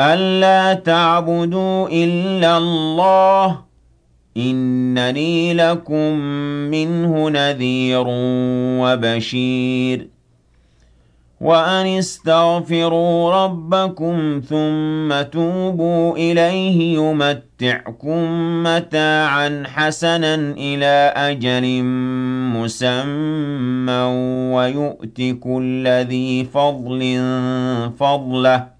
ألا تعبدوا إلا الله إنني لكم منه نذير وبشير وأن استغفروا ربكم ثم توبوا إليه يمتعكم متاعا حسنا إلى أجل مسمى ويؤت كل ذي فضل فضله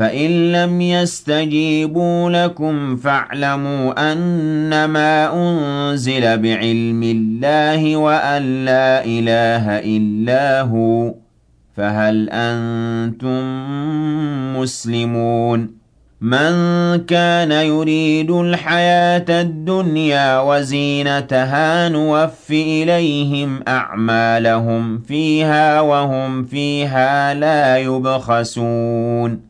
فَإِن لَّمْ يَسْتَجِيبُوا لَكُمْ فَاعْلَمُوا أَنَّمَا أُنزِلَ بِعِلْمِ اللَّهِ وَأَن لَّا إِلَٰهَ إِلَّا هُوَ ۖ فَهَلْ أَنتُم مُّسْلِمُونَ مَن كَانَ يُرِيدُ الْحَيَاةَ الدُّنْيَا وَزِينَتَهَا نُوَفِّ إِلَيْهِمْ أَعْمَالَهُمْ فِيهَا وَهُمْ فِيهَا لَا يُبْخَسُونَ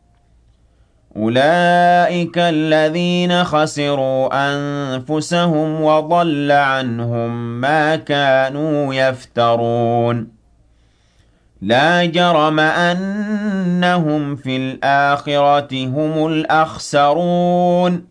أُولَٰئِكَ الَّذِينَ خَسِرُوا أَنفُسَهُمْ وَضَلَّ عَنْهُم مَّا كَانُوا يَفْتَرُونَ. لَا جَرَمَ أَنَّهُمْ فِي الْآخِرَةِ هُمُ الْأَخْسَرُونَ.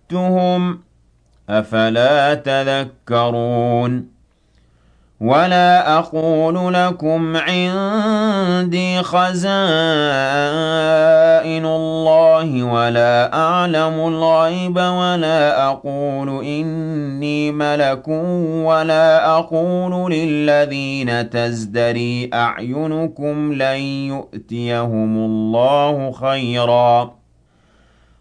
جِئْتُهُمْ ۖ أَفَلَا تَذَكَّرُونَ وَلَا أَقُولُ لَكُمْ عِندِي خَزَائِنُ اللَّهِ وَلَا أَعْلَمُ الْغَيْبَ وَلَا أَقُولُ إِنِّي مَلَكٌ وَلَا أَقُولُ لِلَّذِينَ تَزْدَرِي أَعْيُنُكُمْ لَن يُؤْتِيَهُمُ اللَّهُ خَيْرًا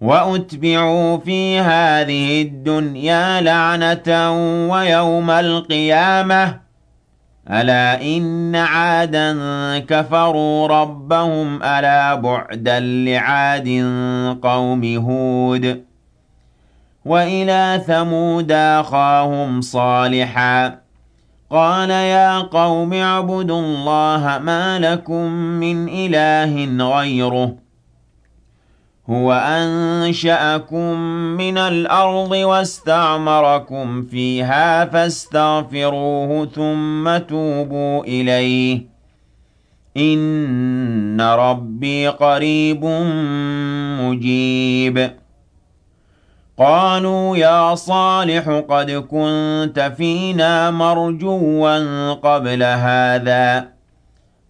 وأتبعوا في هذه الدنيا لعنة ويوم القيامة. ألا إن عادا كفروا ربهم ألا بعدا لعاد قوم هود. وإلى ثمود أخاهم صالحا. قال يا قوم اعبدوا الله ما لكم من إله غيره. هو أنشأكم من الأرض واستعمركم فيها فاستغفروه ثم توبوا إليه. إن ربي قريب مجيب. قالوا يا صالح قد كنت فينا مرجوا قبل هذا.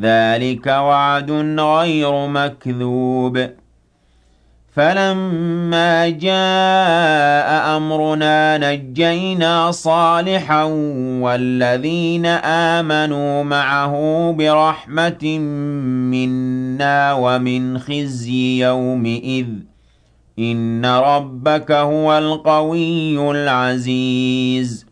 ذلك وعد غير مكذوب. فلما جاء أمرنا نجينا صالحا والذين آمنوا معه برحمة منا ومن خزي يومئذ. إن ربك هو القوي العزيز.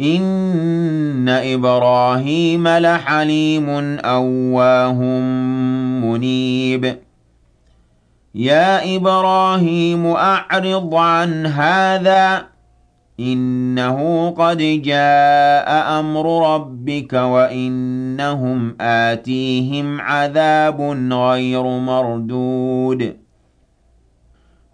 إن إبراهيم لحليم أواه منيب. يا إبراهيم أعرض عن هذا. إنه قد جاء أمر ربك وإنهم آتيهم عذاب غير مردود.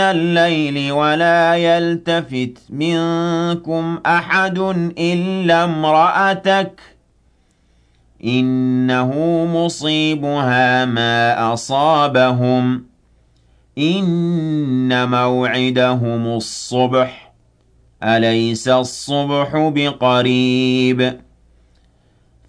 من الليل ولا يلتفت منكم أحد إلا امرأتك إنه مصيبها ما أصابهم إن موعدهم الصبح أليس الصبح بقريب؟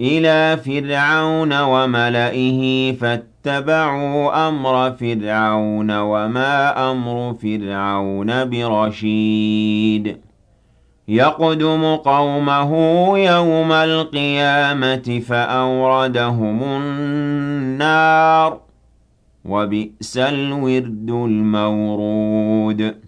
إِلَىٰ فِرْعَوْنَ وَمَلَئِهِ فَاتَّبَعُوا أَمْرَ فِرْعَوْنَ وَمَا أَمْرُ فِرْعَوْنَ بِرَشِيدٍ. يَقْدُمُ قَوْمَهُ يَوْمَ الْقِيَامَةِ فَأَوْرَدَهُمُ النَّارَ ۖ وَبِئْسَ الْوِرْدُ الْمَوْرُودُ.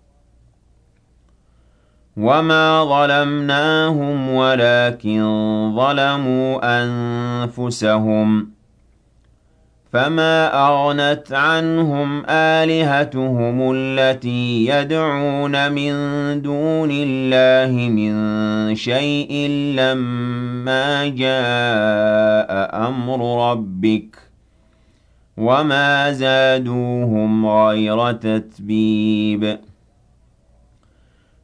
وَمَا ظَلَمْنَاهُمْ وَلَٰكِن ظَلَمُوا أَنفُسَهُمْ ۖ فَمَا أَغْنَتْ عَنْهُمْ آلِهَتُهُمُ الَّتِي يَدْعُونَ مِن دُونِ اللَّهِ مِن شَيْءٍ لَّمَّا جَاءَ أَمْرُ رَبِّكَ ۖ وَمَا زَادُوهُمْ غَيْرَ تَتْبِيبٍ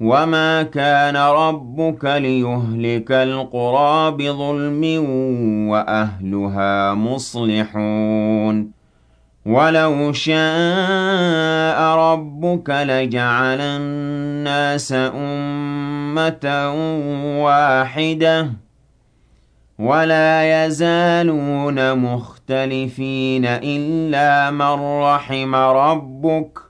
وَمَا كَانَ رَبُّكَ لِيُهْلِكَ الْقُرَىٰ بِظُلْمٍ وَأَهْلُهَا مُصْلِحُونَ وَلَوْ شَاءَ رَبُّكَ لَجَعَلَ النَّاسَ أُمَّةً وَاحِدَةً وَلَا يَزَالُونَ مُخْتَلِفِينَ إِلَّا مَن رَّحِمَ رَبُّكَ